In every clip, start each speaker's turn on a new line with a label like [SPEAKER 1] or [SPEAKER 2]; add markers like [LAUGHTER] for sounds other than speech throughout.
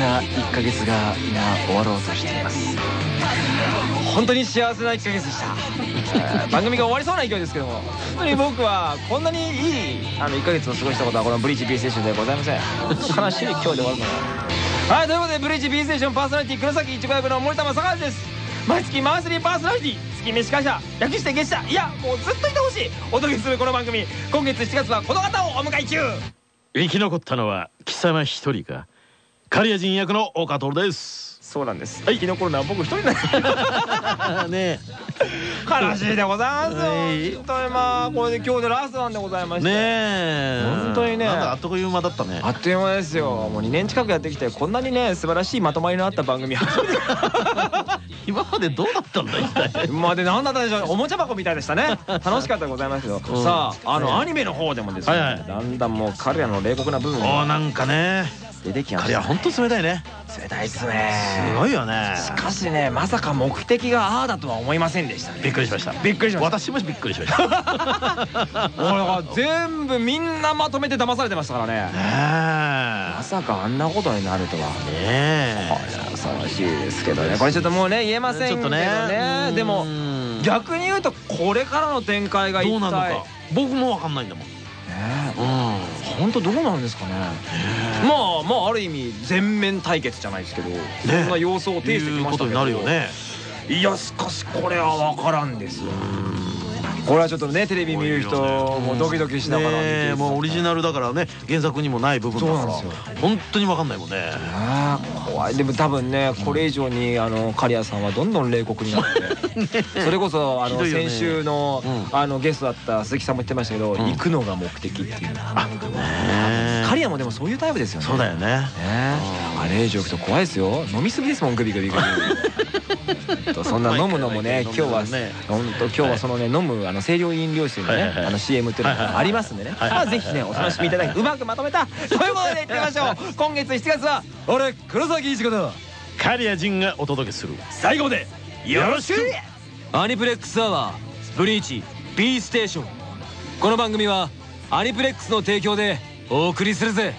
[SPEAKER 1] た1ヶ月が今終わろうとしています。本当に幸せな1ヶ月でした。[LAUGHS] 番組が終わりそうな勢いですけども。本当に僕はこんなにいいあの1ヶ月を過ごしたことはこのブリーチ B ステーションではございません。悲しい今日で終わるのがはいということでブリーチ B ステーションパーソナリティ黒崎一護役の森田正和です。毎月マンスリーパーソナリティ月飯会社略して月謝いやもうずっといてほしい。お届けするこの番組今月7月はこの方をお迎え中。
[SPEAKER 2] 生き残ったのは貴様一人か？刈谷人役の岡徹です。
[SPEAKER 1] そうなんです。生き残るのは僕一人なんです。[LAUGHS]
[SPEAKER 2] ね
[SPEAKER 1] 悲しいでございます。よ本当にまあこれで今日でラストなんでございまして。
[SPEAKER 2] ねえ。
[SPEAKER 1] 本当にね。
[SPEAKER 2] あっという間だったね。
[SPEAKER 1] あっという間ですよ。もう2年近くやってきてこんなにね素晴らしいまとまりのあった番組初めて。[LAUGHS]
[SPEAKER 2] 今までどうだったんだ一体。
[SPEAKER 1] まあで何だったんでしょう。おもちゃ箱みたいでしたね。楽しかったでございますけど
[SPEAKER 2] うん。
[SPEAKER 1] さああのアニメの方でもですねだんだんもう彼らの冷酷な部分が
[SPEAKER 2] おーなんかね
[SPEAKER 1] 出てきま
[SPEAKER 2] 刈
[SPEAKER 1] した
[SPEAKER 2] 谷ほんと冷たいね。
[SPEAKER 1] 冷たいっすね。
[SPEAKER 2] すごいよね。
[SPEAKER 1] しかしねまさか目的がああだとは思いませんでしたね。
[SPEAKER 2] びっくりしました。
[SPEAKER 1] びっくりしました。
[SPEAKER 2] 私もびっくりしました。[LAUGHS]
[SPEAKER 1] 全部みんなまとめて騙されてましたからね。ま
[SPEAKER 2] え。
[SPEAKER 1] さかあんなことになるとは。
[SPEAKER 2] ねえ。
[SPEAKER 1] 恐ろしいですけどね。これちょっともうね言えませんけど
[SPEAKER 2] ちょっとね。
[SPEAKER 1] ねでも
[SPEAKER 2] うん。
[SPEAKER 1] 逆に言うとこれからの展開が一体。
[SPEAKER 2] どうなのか。僕もわかんないんだもん
[SPEAKER 1] 本当どうなんですかね。まあまあある意味全面対決じゃないですけどそんな様相を呈してきましたけど。
[SPEAKER 2] いうことになるよね。
[SPEAKER 1] いやしかしこれは分からんですよこれはちょっとねテレビ見る人もドキドキしながら
[SPEAKER 2] ねえもうオリジナルだからね原作にもない部分だから本当にわかんないもんね。
[SPEAKER 1] 怖い。でも多分ねこれ以上にあの刈谷さんはどんどん冷酷になって。[LAUGHS] それこそあの先週の
[SPEAKER 2] うん。
[SPEAKER 1] あのゲストだった鈴木さんも言ってましたけど
[SPEAKER 2] ん。
[SPEAKER 1] 行くのが目的っていう。刈谷もでもそういうタイプですよね。
[SPEAKER 2] そうだよね。
[SPEAKER 1] ねあれ以上行くと怖いですよ。飲みすぎですもんグビグビグビそんな飲むのもね今日は
[SPEAKER 2] ね。
[SPEAKER 1] 本当今日はそのね飲むあの清涼飲料水のねあの CM っていうのがありますんでね。
[SPEAKER 2] はい
[SPEAKER 1] まあぜひねお楽しみいただきうまくまとめた。ということでいってみましょう。今月7月は俺黒崎一護だ
[SPEAKER 2] 刈谷人がお届けする。
[SPEAKER 1] 最後までよろしく。アニプレックスアワーブリーチ B ステーション。この番組はアニプレックスの提供でお送りするぜ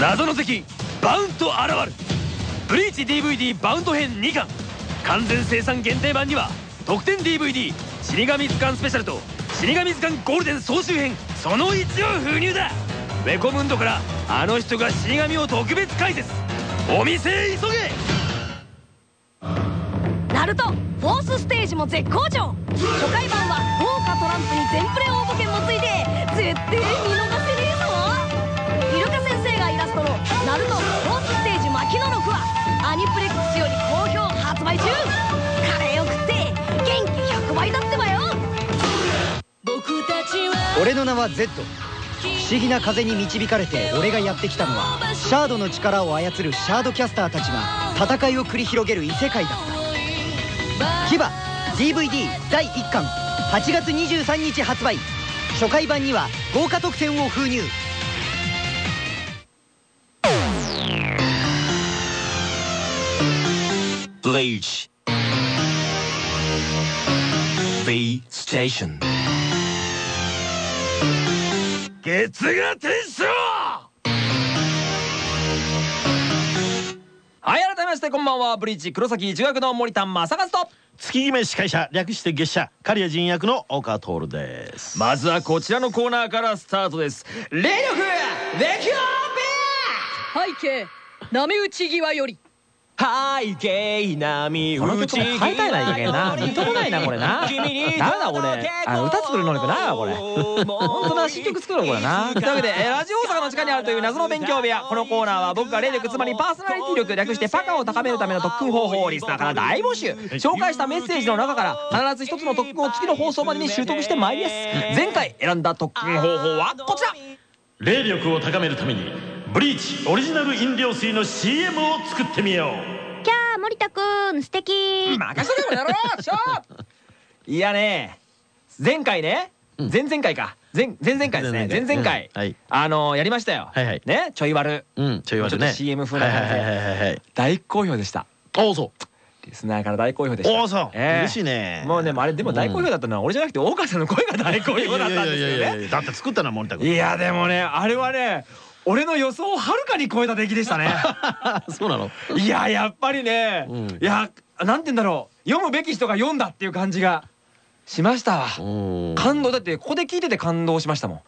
[SPEAKER 1] 謎の敵バウント現るブリーチ DVD バウント編2巻完全生産限定版には特典 DVD 死神図鑑スペシャルと死神図鑑ゴールデン総集編その1を封入だウェコムンドからあの人が死神を特別解説お店へ急げ!
[SPEAKER 3] ナルトフォースステージも絶好調!初回版は豪華トランプに全プレ応募券もついて絶対見逃せ!より好評発売中。カレーを食って元気100倍だってばよ。
[SPEAKER 4] 俺の名は Z 不思議な風に導かれて俺がやってきたのはシャードの力を操るシャードキャスターたちが戦いを繰り広げる異世界だった。牙 DVD 第1巻8月23日発売。初回版には豪華特典を封入。
[SPEAKER 1] Bleach B Station. 月が天使はい改めましてこんばんは。ブリーチ黒崎中学の森田正和と。
[SPEAKER 2] 月決め司会者略して月謝刈谷人役の岡徹です。
[SPEAKER 1] まずはこちらのコーナーからスタートです。霊力ベキュア
[SPEAKER 3] 背景波打ち際より
[SPEAKER 1] 背景波
[SPEAKER 5] この曲も変えたいな。いい加減なみっともないなこれな。ダメだ俺あの歌作る能力ないわこれ。本当な新曲作ろうこれな。
[SPEAKER 1] というわけで、えーラジオ大阪の地下にあるという謎の勉強部屋。このコーナーは僕が霊力つまりパーソナリティ力略してパカを高めるための特訓方法をリスナーから大募集。紹介したメッセージの中から必ず一つの特訓を次の放送までに習得してまいります。前回選んだ特訓方法はこちら。
[SPEAKER 2] 霊力を高めるためにブリーチオリジナル飲料水の CM を作ってみよう。
[SPEAKER 3] キャー森田くん素敵。
[SPEAKER 1] 任せてもやろうしょ [LAUGHS] いやね前回ね前々回か。前前々回ですね。前々回。
[SPEAKER 2] うん。はい。
[SPEAKER 1] あのやりましたよ。
[SPEAKER 2] はいはい。
[SPEAKER 1] ねちょい悪。
[SPEAKER 2] うんちょい悪ね。
[SPEAKER 1] ちょっと CM 風な感じ大好評でした。
[SPEAKER 2] あそう。
[SPEAKER 1] リスナーから大好評でした。
[SPEAKER 6] おおそう。
[SPEAKER 1] ええ。
[SPEAKER 6] 嬉しいね。
[SPEAKER 1] もうねあれでも大好評だったのは俺じゃなくて大川さんの声が大好評だったんですよね。
[SPEAKER 6] だって作ったのは森田君
[SPEAKER 1] いやでもねあれはね俺の予想をはるかに超えた出来でしたね。[LAUGHS]
[SPEAKER 6] そうなの？
[SPEAKER 1] いややっぱりね、
[SPEAKER 6] うん。
[SPEAKER 1] いやなんて言うんだろう。読むべき人が読んだっていう感じがしました感動。だってここで聞いてて感動しましたもん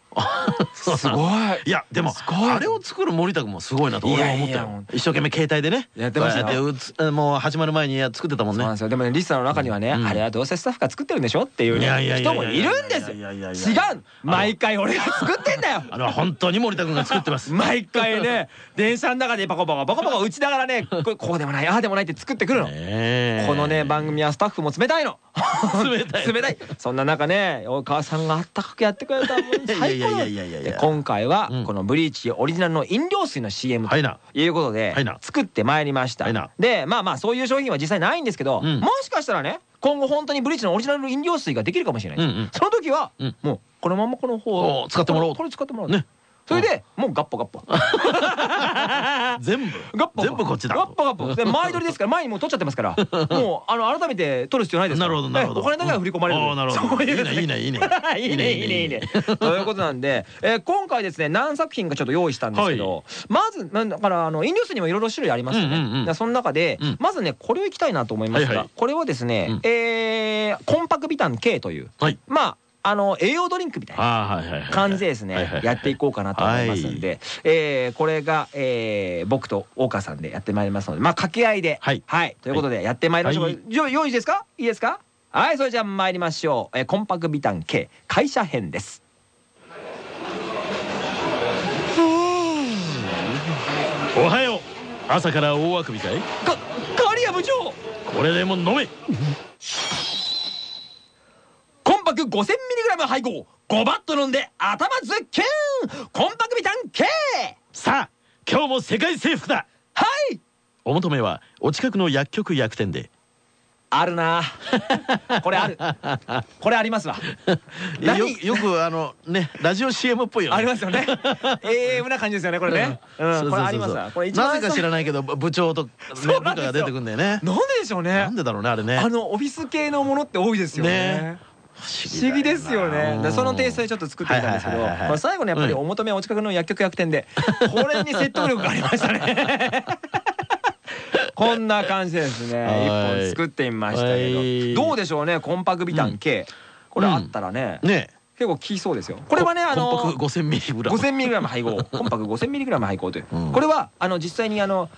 [SPEAKER 1] すごい。
[SPEAKER 6] いやでもあれを作る森田君もすごいなと俺は思ったよ。一生懸命携帯でね。
[SPEAKER 1] やってましたよ。
[SPEAKER 6] もう始まる前に作ってたもんね。
[SPEAKER 1] そう。なんですよでもねリスナーの中にはね、
[SPEAKER 6] うん。
[SPEAKER 1] あれはどうせスタッフが作ってるんでしょっていう人もいるんですよ
[SPEAKER 6] いやいやいやい
[SPEAKER 1] 違
[SPEAKER 6] や
[SPEAKER 1] う毎回俺が作ってんだよ
[SPEAKER 6] あれは本当に森田君が作ってます
[SPEAKER 1] 毎回ね電車の中でバコバコバコバコ打ちながらねこれこうでもないああでもないって作ってくるの。このね番組はスタッフも冷たいの
[SPEAKER 6] 冷たい
[SPEAKER 1] 冷たいそんな中ね大川さんがあったかくやってくれた最高だ
[SPEAKER 6] いやいやいや。いやいや
[SPEAKER 1] で今回は
[SPEAKER 6] うん。
[SPEAKER 1] このブリーチオリジナルの飲料水の CM と
[SPEAKER 6] はい
[SPEAKER 1] うことで作ってまいりました。でまあまあそういう商品は実際ないんですけど
[SPEAKER 6] うん。
[SPEAKER 1] もしかしたらね今後本当にブリーチのオリジナル飲料水ができるかもしれないです。
[SPEAKER 6] うんうん。
[SPEAKER 1] その時は
[SPEAKER 6] うん。
[SPEAKER 1] もうこのままこの方
[SPEAKER 6] お使ってもらおう。
[SPEAKER 1] これ使ってもらおう
[SPEAKER 6] ね
[SPEAKER 1] それでもうガッポガッポ。[LAUGHS]
[SPEAKER 6] 全部。
[SPEAKER 1] ガッポ
[SPEAKER 6] 全部こっちだ。
[SPEAKER 1] ガッポガッポ。で前取りですから前にもう取っちゃってますから。[LAUGHS] もうあの改めて取る必要ないです。
[SPEAKER 6] なるほどなるほど
[SPEAKER 1] えお金だけは振り込まれる。
[SPEAKER 6] ああなるほど。
[SPEAKER 1] いう
[SPEAKER 6] いいねいいねいいね。
[SPEAKER 1] いいねいいねいいね。ということなんで、えー今回ですね何作品かちょっと用意したんですけど、まずだからあの飲料水にもいろいろ種類ありますよね。その中で、
[SPEAKER 6] うん。
[SPEAKER 1] まずねこれをいきたいなと思いますが、
[SPEAKER 6] はいはい。
[SPEAKER 1] これはですね、
[SPEAKER 6] うん。
[SPEAKER 1] えーコンパクビタン K という。
[SPEAKER 6] はい。
[SPEAKER 1] まああの栄養ドリンクみたいな。感じでですね。
[SPEAKER 6] はいはいはい
[SPEAKER 1] やっていこうかなと思いますんで、えーこれが、えー僕と大川さんでやってまいりますのでまあ掛け合いで。
[SPEAKER 6] はい。
[SPEAKER 1] ということでやってまいりましょう、
[SPEAKER 6] はい。
[SPEAKER 1] 用意ですか？いいですか？はいそれじゃあ参りましょう、えーコンパクビタン K 会社編です。
[SPEAKER 2] おはよう。朝から大あくびかい？
[SPEAKER 1] か刈谷部長。
[SPEAKER 2] これでも飲め
[SPEAKER 1] コンパク 5000mg 配合。5バット飲んで頭ズッキュン。コンパクビタン K
[SPEAKER 2] さあ今日も世界征服だ。
[SPEAKER 1] はい。
[SPEAKER 6] お求めはお近くの薬局薬店で。
[SPEAKER 1] あるな。[LAUGHS] これある。これありますわ。[LAUGHS]
[SPEAKER 6] よくあのねラジオ CM っぽいよね。
[SPEAKER 1] ありますよね。[LAUGHS] AM な感じですよねこれね。うん。これありますわ。これ一番
[SPEAKER 6] なぜか知らないけど部長とね部下が出てくんだよね。
[SPEAKER 1] なんででしょうね。
[SPEAKER 6] なんでだろうねあれね。
[SPEAKER 1] あのオフィス系のものって多いですよね。
[SPEAKER 6] ね
[SPEAKER 1] 不思議ですよね。でそのテイストでちょっと作ってみたんですけど最後にやっぱりお求めはお近くの薬局薬店でこれに説得力がありましたね。[LAUGHS] こんな感じでですね。
[SPEAKER 6] はい。
[SPEAKER 1] 一本作ってみました
[SPEAKER 6] はい。
[SPEAKER 1] けどどうでしょうねコンパクビタン K これあったらね
[SPEAKER 6] ね。
[SPEAKER 1] 結構効きそうですよ。これはねあの
[SPEAKER 6] コンパク 5000mg
[SPEAKER 1] 5000mg 配合。コンパク 5000mg 配合という、
[SPEAKER 6] うん。
[SPEAKER 1] これはあの実際にあの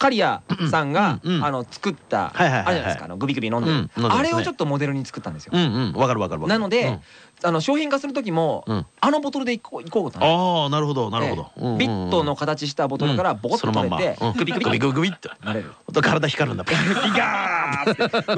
[SPEAKER 1] 刈谷さんが、あの作った、あるじゃないですかあのグビグビ飲んでる、あれをちょっとモデルに作ったんですよ、
[SPEAKER 6] わかるわかるわかる。
[SPEAKER 1] なので、
[SPEAKER 6] うん。
[SPEAKER 1] あの商品化する時も、
[SPEAKER 6] うん。
[SPEAKER 1] あのボトルでいこういこうとな
[SPEAKER 6] ああなるほどなるほど。
[SPEAKER 1] ええ。ビットの形したボトルからボコッと取れて、グビグビ。
[SPEAKER 6] グビグビグビって
[SPEAKER 1] なれる。
[SPEAKER 6] 体光るんだ
[SPEAKER 1] ビガーって。ウキョー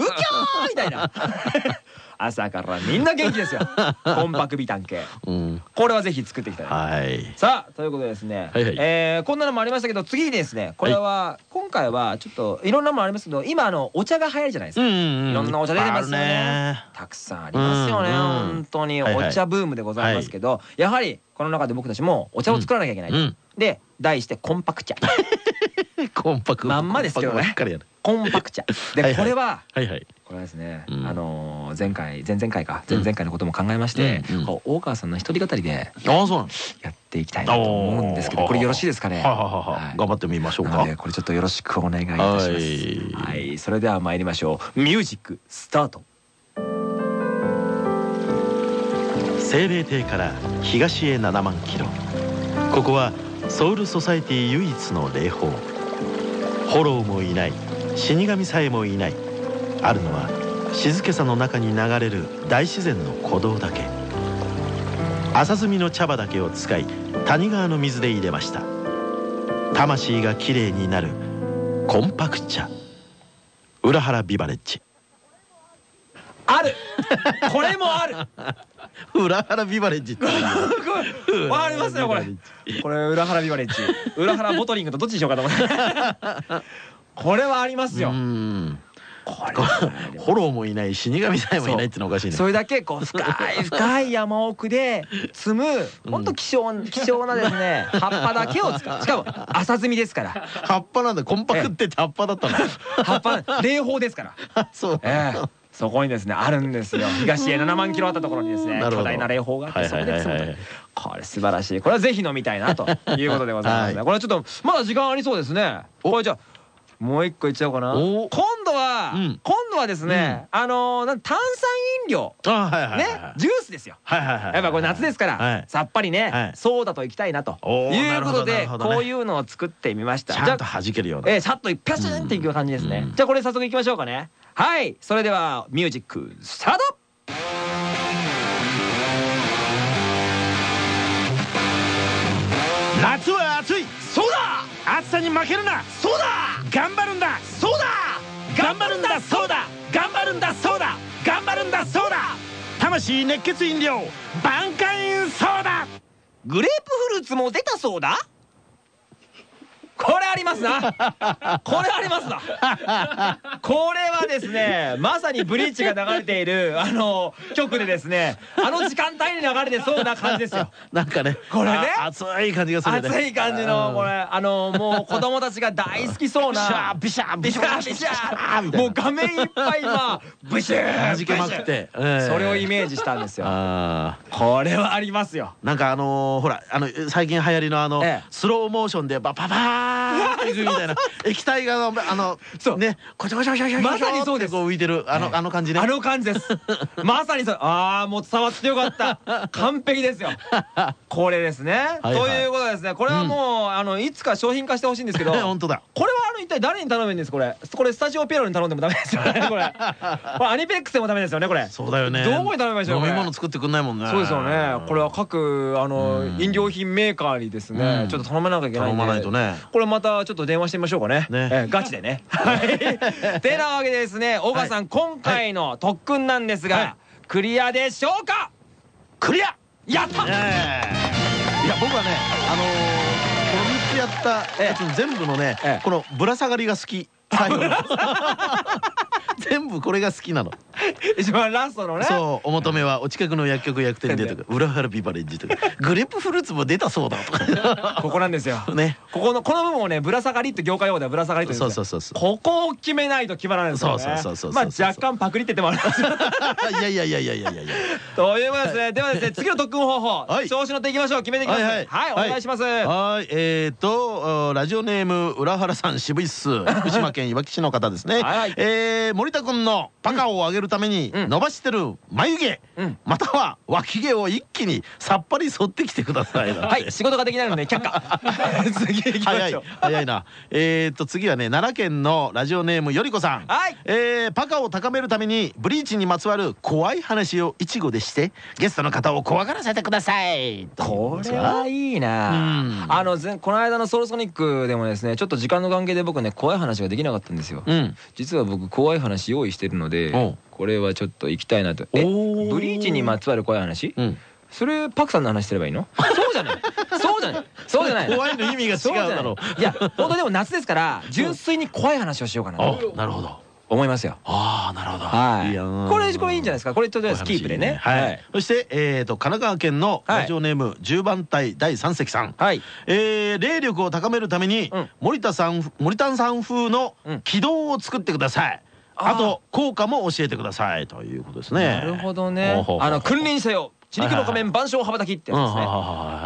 [SPEAKER 1] みたいな [LAUGHS] 朝からみんな元気ですよ。コンパクビタン系
[SPEAKER 6] うん。
[SPEAKER 1] これはぜひ作っていきたい。な
[SPEAKER 6] はい。
[SPEAKER 1] さあということでですね、
[SPEAKER 6] はいはい。
[SPEAKER 1] えーこんなのもありましたけど次にですねこれは今回はちょっといろんなものありますけど今あのお茶が流行るじゃないですか、
[SPEAKER 6] うんうん
[SPEAKER 1] いろんなお茶出てますよね。たくさんありますよね、
[SPEAKER 6] うんうん。
[SPEAKER 1] 本当にお茶ブームでございますけど、やはりこの中で僕たちもお茶を作らなきゃいけないと、
[SPEAKER 6] うん。
[SPEAKER 1] で題してコンパク茶。[LAUGHS]
[SPEAKER 6] コンパク。
[SPEAKER 1] まんまですけどね
[SPEAKER 6] コンパクばっかりやる
[SPEAKER 1] コンパク茶でこれは
[SPEAKER 6] はいはい。
[SPEAKER 1] これはですね、
[SPEAKER 6] うん。
[SPEAKER 1] あのー前回前々回か前々回のことも考えまして、
[SPEAKER 6] うんうん。
[SPEAKER 1] こう大川さんの一人語りでやっていきたいなと思うんですけどこれよろしいですかね？
[SPEAKER 6] 頑張ってみましょうか。
[SPEAKER 1] これちょっとよろしくお願いいたします。
[SPEAKER 6] はい。
[SPEAKER 1] はい。それでは参りましょう。ミュージックスタート。
[SPEAKER 6] 清明亭から東へ7万キロ。ここはソウルソサエティ唯一の霊峰。ホローもいない死神さえもいない。あるのは静けさの中に流れる大自然の鼓動だけ。朝摘みの茶葉だけを使い谷川の水で入れました。魂がきれいになるコンパク茶。浦原ビバレッジ。
[SPEAKER 1] ある。これもある。[LAUGHS]
[SPEAKER 6] 浦原ビバレッジって [LAUGHS]
[SPEAKER 1] わかりますよこれ。これ裏原ビバレッジ。裏原ボトリングとどっちにしようかと思って [LAUGHS] これはありますよ。
[SPEAKER 6] うん。
[SPEAKER 1] これ
[SPEAKER 6] フォローもいない死神さえもいないってのおかしいね。
[SPEAKER 1] それだけこう深い深い山奥で [LAUGHS] 積む本当希少希少なですね [LAUGHS] 葉っぱだけを使う。しかも浅摘みですから。
[SPEAKER 6] 葉っぱなんだ。コンパクって葉っぱだったの。
[SPEAKER 1] 葉っぱ霊峰ですから。[LAUGHS]
[SPEAKER 6] そう。
[SPEAKER 1] ええ。そこにですねあるんですよ。東へ7万キロあったところにですね巨大な霊峰があってそこで積む。これ素晴らしい。これはぜひ飲みたいなということでございますね。
[SPEAKER 6] はい。
[SPEAKER 1] これはちょっとまだ時間ありそうですね。これじゃあもう一個いっちゃおうかな。
[SPEAKER 6] お。
[SPEAKER 1] 今度は
[SPEAKER 6] うん。
[SPEAKER 1] 今度はですねあの炭酸飲料。ね
[SPEAKER 6] はい
[SPEAKER 1] ジュースですよ。やっぱこれ夏ですか
[SPEAKER 6] はい。
[SPEAKER 1] らさっぱり
[SPEAKER 6] は
[SPEAKER 1] ね
[SPEAKER 6] い。
[SPEAKER 1] ソーダといきたいなと。いうことでこういうのを作ってみました。
[SPEAKER 6] ちゃんと弾けるような
[SPEAKER 1] えー、さっとピャシュンっていく感じですね、
[SPEAKER 6] うん。
[SPEAKER 1] じゃあこれ早速いきましょうかね。はい。それではミュージックスタート。
[SPEAKER 2] 夏は暑い。そうだ。暑さに負けるな。そうだ頑張るんだ。そうだ。頑張るんだそうだ。頑張るんだそうだ。頑張るんだそうだ。魂熱血飲料挽回ソーダ。
[SPEAKER 1] グレープフルーツも出たそうだこれありますな。これありますな。これはですねまさにブリーチが流れているあの曲でですねあの時間帯に流れてそうな感じですよ。
[SPEAKER 6] なんかね
[SPEAKER 1] これね。
[SPEAKER 6] あ熱い感じがするね。
[SPEAKER 1] 熱い感じのこれあのもう子供たちが大好きそうな。
[SPEAKER 6] ビシャー
[SPEAKER 1] ビシャービシャーもう画面いっぱい今ブシュー
[SPEAKER 6] 弾けまくってええ
[SPEAKER 1] それをイメージしたんですよ
[SPEAKER 6] あ
[SPEAKER 1] これはありますよ
[SPEAKER 6] ーなんかあのーほらあの最近流行りのあの
[SPEAKER 1] ええ
[SPEAKER 6] スローモーションでバパパーみたいな。液体があの
[SPEAKER 1] そう。
[SPEAKER 6] ねこちょこちょこちょこちょこ
[SPEAKER 1] まさにそうです。
[SPEAKER 6] こう浮いてるあのあの感じね。
[SPEAKER 1] あの感じです。まさにそう。ああもう伝わってよかった。[LAUGHS] 完璧ですよ。これですね。
[SPEAKER 6] はい
[SPEAKER 1] ということでですね。これはもうあのいつか商品化してほしいんですけど [LAUGHS]
[SPEAKER 6] 本当だ。
[SPEAKER 1] これはあの一体誰に頼むんですこれこれ [LAUGHS] スタジオピエロに頼んでもダメですよねこれ。これアニペックスでもダメですよねこれ。
[SPEAKER 6] そうだよね。
[SPEAKER 1] どこに頼みましょう
[SPEAKER 6] 飲み物作ってくんないもんね。
[SPEAKER 1] そうですよね。これは各あの
[SPEAKER 6] うん。
[SPEAKER 1] 飲料品メーカーにですね
[SPEAKER 6] うん。
[SPEAKER 1] ちょっと頼まなきゃいけない
[SPEAKER 6] 頼まないとね。
[SPEAKER 1] これまたちょっと電話してみましょうかね。
[SPEAKER 6] ね。
[SPEAKER 1] ええガチでね。[LAUGHS] はい。てなわけでですね大川さん今回の特訓なんです
[SPEAKER 6] はい。
[SPEAKER 1] がクリアでしょうか？
[SPEAKER 6] クリア！
[SPEAKER 1] やった！
[SPEAKER 6] ええ。いや僕はねあのーこの3つやったやつの全部のね、
[SPEAKER 1] ええ。
[SPEAKER 6] このぶら下がりが好き最後の [LAUGHS] [LAUGHS] 全部これが好きなの。
[SPEAKER 1] 一番ラストのね。
[SPEAKER 6] そうお求めはお近くの薬局薬店でとか裏原ビバレッジとか。グレープフルーツも出たそうだとか。[LAUGHS]
[SPEAKER 1] ここなんですよ。[LAUGHS]
[SPEAKER 6] ね。
[SPEAKER 1] ここのこの部分をねぶら下がりって業界用語ではぶら下がりというんですよ。
[SPEAKER 6] そうそうそうそう
[SPEAKER 1] ここを決めないと決まらないんですよね。
[SPEAKER 6] そうそうそうそう
[SPEAKER 1] ま
[SPEAKER 6] そう。
[SPEAKER 1] あ若干パクリっててもあります。よ
[SPEAKER 6] いやいやいやいやいやいや。
[SPEAKER 1] ということですね。ではですね、次の特訓方法、
[SPEAKER 6] はい。
[SPEAKER 1] 調子乗っていきましょう。決めていきます。はい、お願いします。
[SPEAKER 6] はい。えーとおラジオネーム浦原さん渋いっす。福島県いわき市の方ですね。
[SPEAKER 1] はいはい。
[SPEAKER 6] えー森田君のパカを上げるために
[SPEAKER 1] うん。
[SPEAKER 6] 伸ばしてる眉毛。
[SPEAKER 1] うん。
[SPEAKER 6] または脇毛を一気にさっぱり剃ってきてください [LAUGHS]
[SPEAKER 1] はい、仕事ができないので却下。[LAUGHS] 次行きましょう。
[SPEAKER 6] 早いな。えーと次はね奈良県のラジオネームよりこさん。
[SPEAKER 1] はい。
[SPEAKER 6] えーパカを高めるためにブリーチにまつわる怖い話を一語でしてゲストの方を怖がらせてください。
[SPEAKER 1] これはいいな。
[SPEAKER 6] うん。
[SPEAKER 1] あの前この間のソウルソニックでもですねちょっと時間の関係で僕ね怖い話ができなかったんですよ。
[SPEAKER 6] うん。
[SPEAKER 1] 実は僕怖い話用意してるの
[SPEAKER 6] お
[SPEAKER 1] で
[SPEAKER 6] う。
[SPEAKER 1] これはちょっと行きたいなと。えブリーチにまつわる怖い話？
[SPEAKER 6] うん。
[SPEAKER 1] それパクさんの話すればいいの？[LAUGHS] そうじゃない。そうじゃない。そうじゃない。
[SPEAKER 6] 怖いの意味が違うだろ
[SPEAKER 1] い。や本当でも夏ですから純粋に怖い話をしようかな
[SPEAKER 6] なるほど。
[SPEAKER 1] 思いますよ。
[SPEAKER 6] ああなるほど。
[SPEAKER 1] はい。これこれいいんじゃないですか？これとりあえずキープでね。
[SPEAKER 6] はい。そしてえーと神奈川県のラジオネーム10番隊第3席さん。
[SPEAKER 1] はい。
[SPEAKER 6] えー霊力を高めるために
[SPEAKER 1] うん。
[SPEAKER 6] 森田さん森田さん風の
[SPEAKER 1] うん。
[SPEAKER 6] 軌道を作ってください
[SPEAKER 1] あ
[SPEAKER 6] と効果も教えてくださいということですね。
[SPEAKER 1] なるほどね。あの君臨せよ地力の仮面万象羽ばたきってやつですね。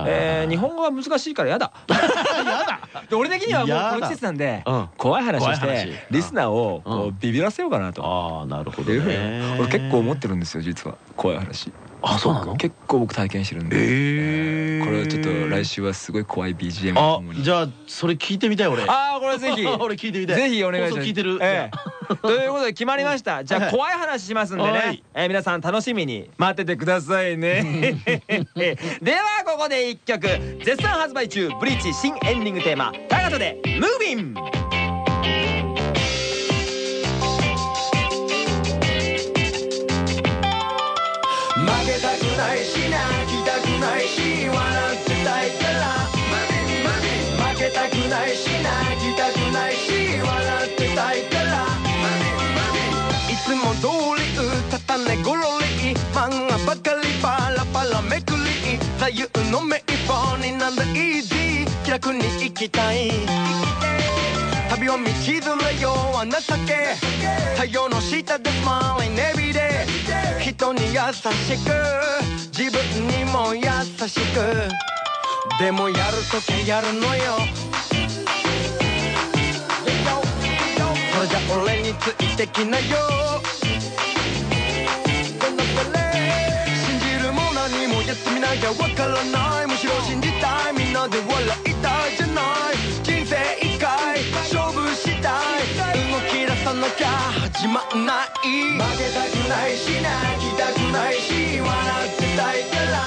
[SPEAKER 1] えー日本語が難しいからやだ。[LAUGHS] で俺的にはもう
[SPEAKER 6] やだ。
[SPEAKER 1] この季節なんで
[SPEAKER 6] うん。
[SPEAKER 1] 怖い話をしてリスナーをこ
[SPEAKER 6] う
[SPEAKER 1] うビビらせようかなと。
[SPEAKER 6] ああなるほどね。
[SPEAKER 1] 俺結構思ってるんですよ実は。怖い話。
[SPEAKER 6] あそうなの？
[SPEAKER 1] 結構僕体験してるんで。
[SPEAKER 6] ええ
[SPEAKER 1] これをちょっと来週はすごい怖い BGM ともに
[SPEAKER 6] じゃあそれ聞いてみたい俺。
[SPEAKER 1] ああこれぜひ。[LAUGHS]
[SPEAKER 6] 俺聞いてみたい。
[SPEAKER 1] ぜひお願いします。
[SPEAKER 6] 聞いてる。
[SPEAKER 1] ええということで決まりました。じゃ
[SPEAKER 6] はい
[SPEAKER 1] あ怖い話しますんで
[SPEAKER 6] は
[SPEAKER 1] ね
[SPEAKER 6] い。
[SPEAKER 1] えー皆さん楽しみに待っててくださいね。[LAUGHS] ではここで一曲。絶賛発売中。ブリーチ新エンディングテーマ「タガトでムービン」
[SPEAKER 7] 左右の名簿になんだイージー。気楽に行きたい。旅を道連れようあなたけ。太陽の下でスマイルネビで。人に優しく。自分にも優しく。でもやるときやるのよ。それじゃ俺についてきなよ。ってみなきゃわからない。むしろ信じたいみんなで笑いたいじゃない。人生一回勝負したい。動き出さなきゃ始まんない。負けたくないし泣きたくないし笑ってたいから。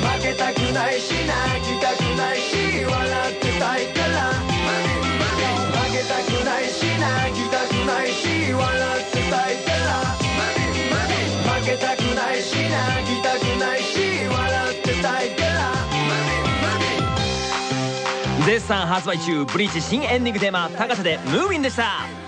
[SPEAKER 7] 負けたくないし泣きたくないし笑ってたいから。負けたくないし泣きたくないし笑ってたいから。負けたくないし泣きたくないし
[SPEAKER 1] 絶賛発売中ブリーチ新エンディングテーマ高瀬でムーミンでした。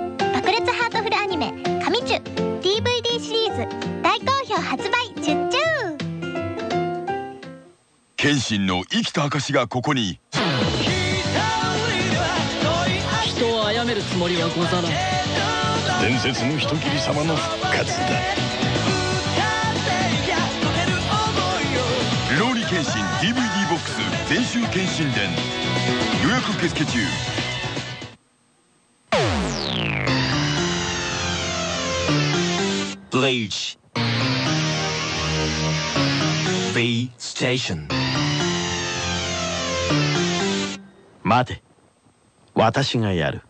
[SPEAKER 8] フルアニメ「神チュ」DVD シリーズ大好評発売チュッチュ
[SPEAKER 9] 謙信の生きた証がここに。
[SPEAKER 10] 人を殺めるつもりはござらん。
[SPEAKER 9] 伝説の人斬り様の復活だ。ローリ謙信 DVD ボックス全集謙信伝。予約受付中
[SPEAKER 1] ブリーチ B ステーション
[SPEAKER 11] 待て。私がやる。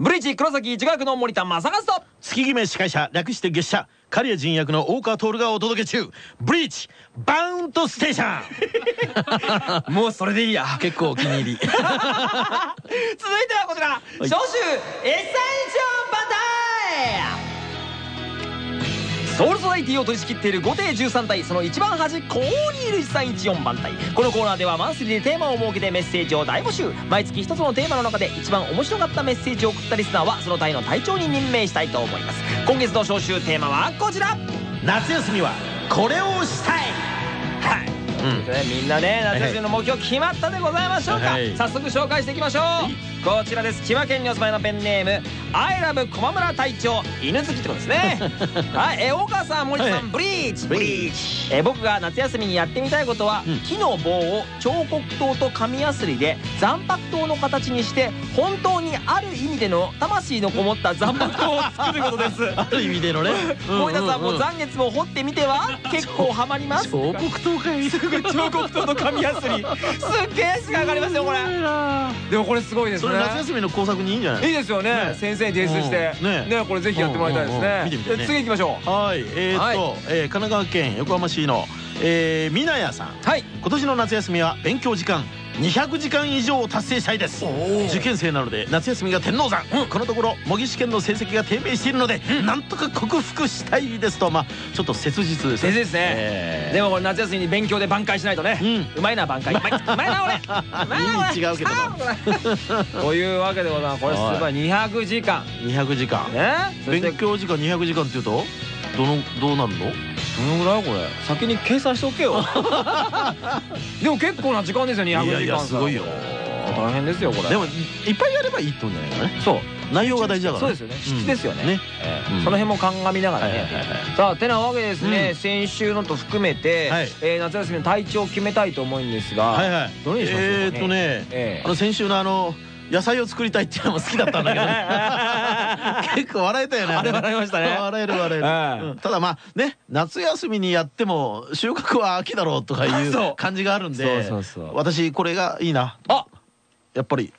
[SPEAKER 1] ブリーチ黒崎一学の森田正和と。
[SPEAKER 6] 月決め司会者略して月謝。刈谷陣役の大川徹がお届け中。ブリーチバウントステーション。[LAUGHS]
[SPEAKER 1] もうそれでいいや。
[SPEAKER 12] 結構お気に入り。[LAUGHS]
[SPEAKER 1] 続いてはこちら。召集エッサンションソウルソサイティを取り仕切っている5艇13体その一番端っこにいる1314番隊。このコーナーではマンスリーでテーマを設けてメッセージを大募集。毎月一つのテーマの中で一番面白かったメッセージを送ったリスナーはその隊の隊長に任命したいと思います。今月の招集テーマはこちら。
[SPEAKER 6] 夏休みはこれをしたい。
[SPEAKER 1] はい、
[SPEAKER 12] うん
[SPEAKER 1] みんなね夏休みの目標決まったでございましょうか、
[SPEAKER 12] はい。
[SPEAKER 1] 早速紹介していきましょうこちらです。千葉県にお住まいのペンネームアイラブ駒村隊長犬好きってことですね。[LAUGHS] はい。えー大川さん森田さん、
[SPEAKER 12] はい。
[SPEAKER 1] ブリーチ。ブリーチ。えー僕が夏休みにやってみたいことは、
[SPEAKER 12] うん
[SPEAKER 1] 木の棒を彫刻刀と紙やすりで残白刀の形にして本当にある意味での魂のこもった残白刀を作ることです。[LAUGHS]
[SPEAKER 12] ある意味でのね。
[SPEAKER 1] 森田さんも残月も掘ってみては？結構ハマります？
[SPEAKER 12] 彫刻刀かい
[SPEAKER 1] すぐ彫刻刀と紙やすり。すっげえしか上がりますよこれ。でもこれすごいですね。
[SPEAKER 6] それ夏休みの工作にいいんじゃない？
[SPEAKER 1] いいですよね。
[SPEAKER 6] ね。
[SPEAKER 1] 先生に提出して。
[SPEAKER 6] うん。ね。
[SPEAKER 1] ねこれぜひやってもらいたいですね。
[SPEAKER 6] 見てみて
[SPEAKER 1] 次行きましょう。
[SPEAKER 6] はい。えー、っと、神奈川県横浜市のえー、みなやさん。
[SPEAKER 1] はい。
[SPEAKER 6] 今年の夏休みは勉強時間200時間以上を達成したいです。受験生なので夏休みが天王山、このところ模擬試験の成績が低迷しているので、なんとか克服したいですと。まあちょっと切実です。
[SPEAKER 1] 先生ですね。
[SPEAKER 6] えー。
[SPEAKER 1] でもこれ夏休みに勉強で挽回しないとね。
[SPEAKER 6] うん。
[SPEAKER 1] うまいな挽回。[LAUGHS] うまいな俺。うまいな俺。
[SPEAKER 6] 違うけど [LAUGHS]
[SPEAKER 1] というわけでございます。これすごい。200時間
[SPEAKER 6] 200時間
[SPEAKER 1] ね。
[SPEAKER 6] 勉強時間200時間っていうとどのどうなるの？
[SPEAKER 1] どのぐらい？これ。先に計算しておけよ。[LAUGHS] でも結構な時間ですよ200時間
[SPEAKER 6] いやいやすごいよ。
[SPEAKER 1] 大変ですよこれ。
[SPEAKER 6] でもいっぱいやればいいってことじゃないかね
[SPEAKER 1] そう
[SPEAKER 6] 内容が大事だから
[SPEAKER 1] そうですよね。質ですよね。その辺も鑑みながらね。さあてなわけでですね、
[SPEAKER 6] うん。
[SPEAKER 1] 先週のと含めて、夏休みの体調を決めたいと思うんですが、
[SPEAKER 6] はいはい。
[SPEAKER 1] どれにしましょうかね？
[SPEAKER 6] えーっとね先週のあの野菜を作りたいっていうのも好きだったんだけどね。[LAUGHS] 結構笑えたよね
[SPEAKER 1] あれ。笑いましたね。
[SPEAKER 6] 笑える笑える、ただまあね夏休みにやっても収穫は秋だろうとかい
[SPEAKER 1] そう。
[SPEAKER 6] う感じがあるんで私これがいいな。
[SPEAKER 1] あ！
[SPEAKER 6] やっぱり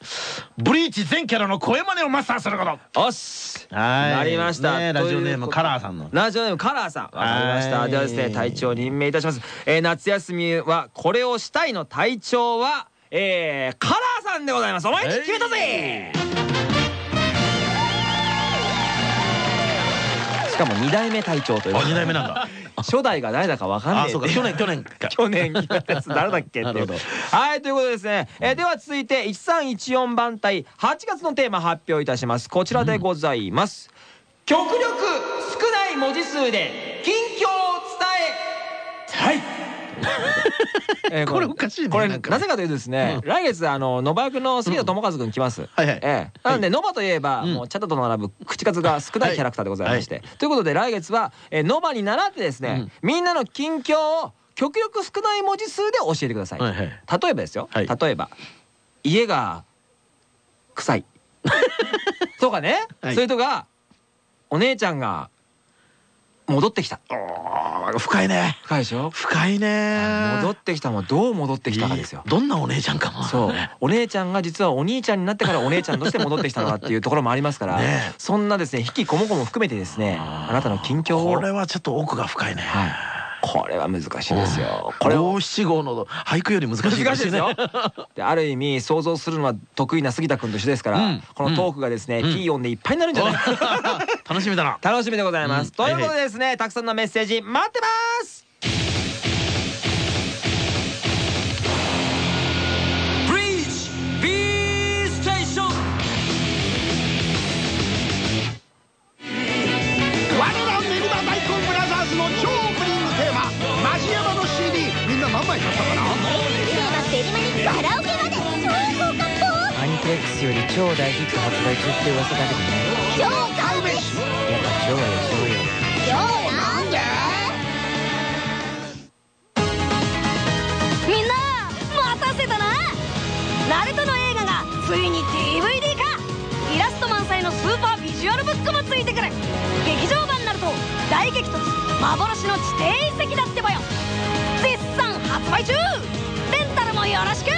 [SPEAKER 13] ブリーチ全キャラの声真似をマスターすること。
[SPEAKER 1] よし。
[SPEAKER 6] はい。
[SPEAKER 1] なりました。
[SPEAKER 6] ねラジオネームカラーさんの。
[SPEAKER 1] ラジオネームカラーさん。わかりました。
[SPEAKER 6] はい。
[SPEAKER 1] ではですね隊長任命いたします、えー夏休みはこれをしたいの隊長はえー、カラーさんでございます。お前に決めたぜ。しかも2代目隊長という。
[SPEAKER 6] あ二代目なんだ。[LAUGHS]
[SPEAKER 1] 初代が誰だかわかんない
[SPEAKER 6] あそうか。去年去年か。[LAUGHS]
[SPEAKER 1] 去年来たやつ誰だっけっていう。[LAUGHS]
[SPEAKER 6] なるほど。
[SPEAKER 1] はいということでですね、えーでは続いて1314番隊8月のテーマ発表いたします。こちらでございます、極力少ない文字数で近況 [LAUGHS] えー
[SPEAKER 6] これおかしいね
[SPEAKER 1] これ
[SPEAKER 6] な
[SPEAKER 1] ぜかというとですね、来月あのノバ役の杉田智和君来ます、
[SPEAKER 6] はいはい。
[SPEAKER 1] ええ。なので、ノバといえば、もうチャタと並ぶ口数が少ないキャラクターでございまして、ということで来月は、えーノバに倣ってですね、みんなの近況を極力少ない文字数で教えてください、
[SPEAKER 6] はいはい。
[SPEAKER 1] 例えばですよ、
[SPEAKER 6] はい。
[SPEAKER 1] 例えば家が臭い。[LAUGHS] とかね、
[SPEAKER 6] はい。
[SPEAKER 1] それとかお姉ちゃんが戻ってきた。
[SPEAKER 6] 深いね。
[SPEAKER 1] 深いでしょ？
[SPEAKER 6] 深いね。
[SPEAKER 1] 戻ってきたのはどう戻ってきたかですよ。
[SPEAKER 6] どんなお姉ちゃんかも。
[SPEAKER 1] そう。お姉ちゃんが実はお兄ちゃんになってからお姉ちゃんとして戻ってきたのだっていう [LAUGHS] ところもありますから、そんなですね引きこもこも含めてですねあなたの近況を。
[SPEAKER 6] これはちょっと奥が深いね。
[SPEAKER 1] はいこれは難しいですよ。これを
[SPEAKER 6] 五七五の俳句より難しい
[SPEAKER 1] 難しいですよ。である意味想像するのは得意な杉田君と一緒ですから、
[SPEAKER 6] うん。
[SPEAKER 1] このトークがですね、
[SPEAKER 6] うん。
[SPEAKER 1] ピーヨンでいっぱいになるんじゃないか。[LAUGHS]
[SPEAKER 6] 楽しみだな。
[SPEAKER 1] 楽しみでございます。
[SPEAKER 6] うん。
[SPEAKER 1] ということでですね、たくさんのメッセージ待ってます
[SPEAKER 8] カラオケまで超高感
[SPEAKER 14] アニプレックスより超大ヒット発売中って噂だけどね
[SPEAKER 8] 超買うべし
[SPEAKER 14] やっぱ超は予想よ
[SPEAKER 8] 超なんで
[SPEAKER 3] みんな待たせたな。ナルトの映画がついに DVD 化。イラスト満載のスーパービジュアルブックもついてくる劇場版ナルト大激突。幻の地底遺跡だってばよ。絶賛発売中。もよろしく。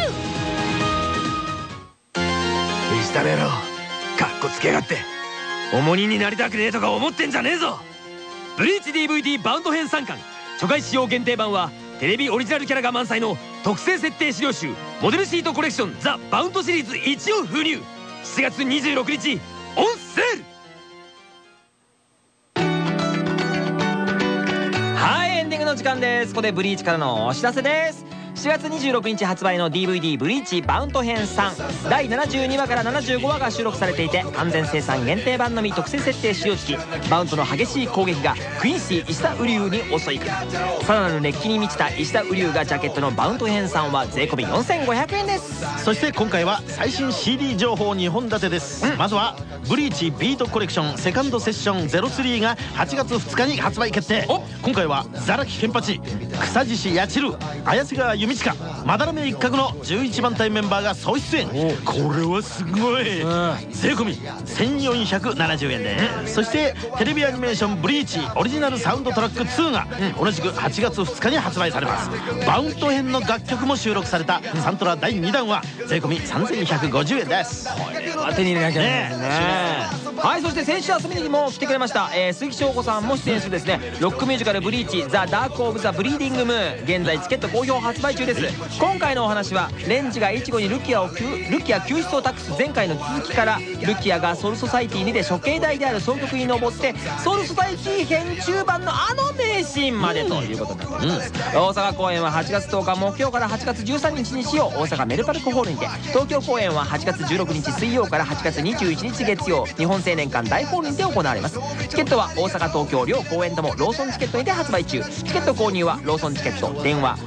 [SPEAKER 15] 石田めろ。かっこつけやがって。重荷になりたくねえとか思ってんじゃねえぞ。
[SPEAKER 1] ブリーチ DVD バウンド編3巻初回使用限定版はテレビオリジナルキャラが満載の特製設定資料集モデルシートコレクションザ・バウンドシリーズ1を封入。7月26日オンセール。はいエンディングの時間です。ここでブリーチからのお知らせです7月26日発売の DVD「ブリーチバウント編3」第72話から75話が収録されていて完全生産限定版のみ特製設定使用付きバウントの激しい攻撃がクインシー石田瓜生に襲い。さらなる熱気に満ちた石田瓜生がジャケットのバウント編3は税込み4500円です。
[SPEAKER 6] そして今回は最新 CD 情報2本立てです、まずは「ブリーチビートコレクションセカンドセッション03」が8月2日に発売決定。今回はザラキケンパチ草獅子八千ル綾瀬川弓近まだらめ一角の11番隊メンバーが総出演。これはすごい。税込み1470円で。そしてテレビアニメーション「ブリーチ」オリジナルサウンドトラック2が同じく8月2日に発売されます。バウント編の楽曲も収録されたサントラ第2弾は税込み3150円です。
[SPEAKER 1] 手に入れなきゃいけないですね。はいそして先週遊びにも来てくれました、えー、鈴木翔子さんも出演するですねロックミュージカル「ブリーチザ・ダーク・オブ・ザ・ブリーディング・ムーン」現在チケット好評発売中です今回のお話はレンジがイチゴにルキアを救ルキア救出を託す前回の続きからルキアがソウルソサイティにで処刑台である総局に登ってソウルソサイティ編中盤のあの名シーンまでということになっております、大阪公演は8月10日木曜から8月13日日曜大阪メルパルクホールにて東京公演は8月16日水曜から8月21日月曜日本製青年館大ホールにて行われます。チケットは大阪東京両公演ともローソンチケットにて発売中。チケット購入はローソンチケット電話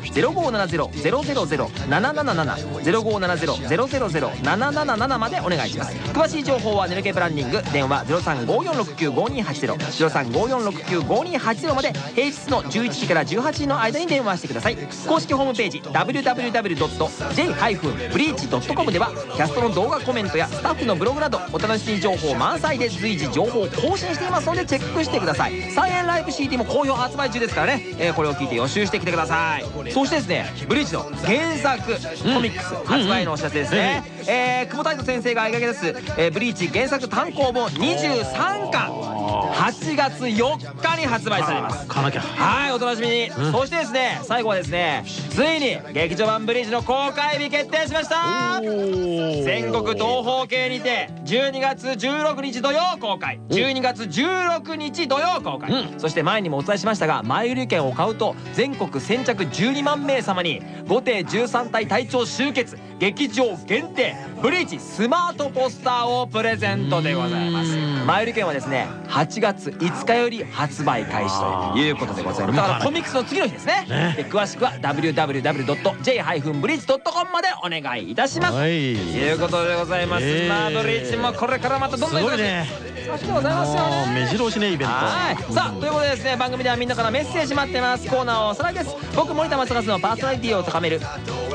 [SPEAKER 1] 0570-000-777までお願いします。詳しい情報はネルケプランニング。電話0354695280 0354695280まで平日の11時から18時の間に電話してください。公式ホームページ www.j-breach.com ではキャストの動画コメントやスタッフのブログなどお楽しみ情報満載で随時情報を更新していますのでチェックしてください3円ライブ CD も好評発売中ですからね、えーこれを聞いて予習してきてくださいそしてですねブリーチの原作コミックス発売のお知らせですね、えー久保太斗先生が描き出す、えーブリーチ原作単行本23巻。8月4日に発売されます。
[SPEAKER 6] 買わなきゃ。
[SPEAKER 1] はいお楽しみに、そしてですね最後はですねついに劇場版ブリーチの公開日決定しました。全国東方系にて12月16日土曜公開。12月16日土曜公開、そして前にもお伝えしましたが前売り券を買うと全国先着12万名様に5艇13体隊長集結劇場限定ブリーチスマートポスターをプレゼントでございます。前売り券はですね8月5日より発売開始ということでございます。だからコミックスの次の日ですね。
[SPEAKER 6] ね。
[SPEAKER 1] で詳しくは www.j-bridge.com までお願いいたします。
[SPEAKER 6] はい。
[SPEAKER 1] ということでございます、
[SPEAKER 6] えー。
[SPEAKER 1] まあブリーチもこれからまたどんどん
[SPEAKER 6] すごいね。
[SPEAKER 1] ございます
[SPEAKER 6] 目白押しねイベント。
[SPEAKER 1] はい。さあということでですね番組ではみんなからメッセージ待ってます。コーナーをおさらいです。僕森田正和のパーソナリティを高める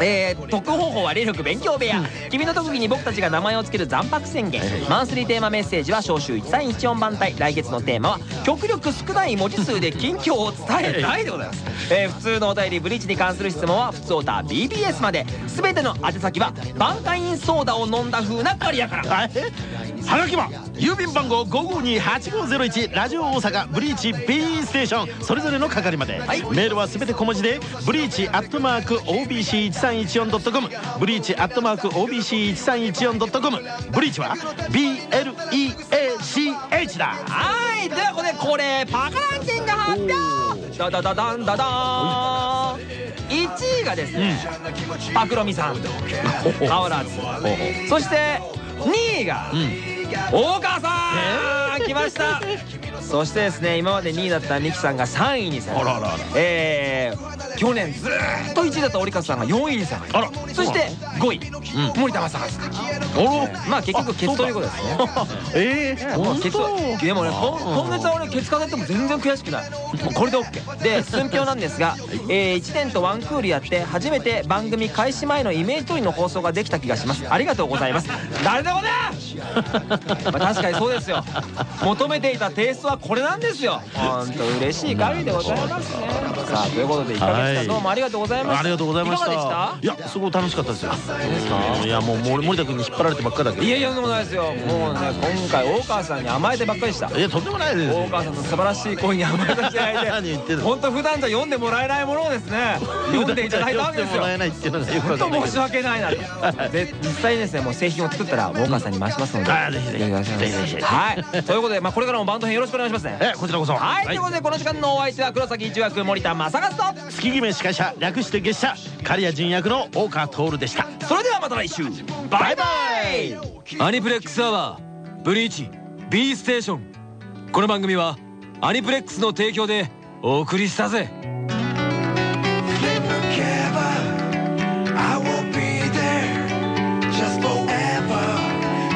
[SPEAKER 1] えー、特方法は霊力勉強部屋、君の特技に僕たちが名前を付ける残白宣言。マンスリーテーマメッセージは召集1314番隊。来月のテーマは極力少ない文字数で近況を伝えたいでございます、えー、普通のお便りブリーチに関する質問は普通オタ BBS まで。全ての宛先はバンカインソーダを飲んだ風なバリアから
[SPEAKER 6] はいはがきは郵便番号5528501ラジオ大阪ブリーチ B ステーション。それぞれの係まで、メールはすべて小文字でブリーチアットマーク OBC1314.com ブリーチアットマーク OBC1314.com ブリーチは BLEACH だ。
[SPEAKER 1] はい。ではここで恒例パカランキング発表。ダダダダンダダーン1位がですね、パクロミさん。変わらず。そして2位が、大川さん、来ました。そしてですね今まで2位だったミキさんが3位にされ
[SPEAKER 6] あら
[SPEAKER 1] えー去年ずーっと1位だった折笠さんが4位に下がり
[SPEAKER 6] あら
[SPEAKER 1] そして5位、森田正和さんまあ結局ケツということですね。
[SPEAKER 6] ええ
[SPEAKER 1] もうケツはでもねこ今月は俺ケツ飾っても全然悔しくない。これで OK で寸評なんですが、えー、1年とワンクールやって初めて番組開始前のイメージ通りの放送ができた気がします。ありがとうございます。誰でもね。[LAUGHS] まあ確かにそうですよ。求めていたテイストはこれなんですよ。本当嬉しい限りでございますね。さあということで1ヶ月
[SPEAKER 6] はい
[SPEAKER 1] 間どうもありがとうございました。
[SPEAKER 6] ありがとうございました。
[SPEAKER 1] い
[SPEAKER 6] やすごい楽しかったですよ。いやもう森森田君に引っ張られてばっかだけど。
[SPEAKER 1] いやいやとんでもないですよ。もうね今回大川さんに甘えてばっかりでした。
[SPEAKER 6] いやとんでもないです。
[SPEAKER 1] 大川さんの素晴らしい声に甘えた試合で [LAUGHS] 本当普段じゃ読んでもらえないものをですね [LAUGHS] 読んでいただいたわけですよ本当申し訳ないなとで実際にですねもう製品を作ったら大川さんに回しますので。
[SPEAKER 6] ぜひぜひ。
[SPEAKER 1] はい。ということでまあこれからもバンド編よろしくお願いしますね。
[SPEAKER 6] えこちらこそ。
[SPEAKER 1] はい。ということでこの時間のお相手は黒崎一枠森田正和と
[SPEAKER 6] 月決め司会者略して月謝刈谷仁役の大川徹でした。
[SPEAKER 1] それではまた来週バイバイ。
[SPEAKER 16] アニプレックスアワーブリーチ B ステーション。この番組はアニプレックスの提供でお送りしたぜ。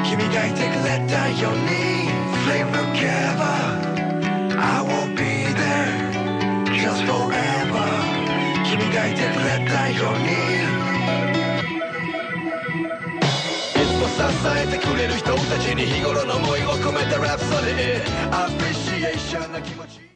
[SPEAKER 7] 君がいてくれたように Flame I will be there just forever. 君がいてくれたように支えてくれる人たちに日頃の思いを込めたラプソディアプリシエーションな気持ち。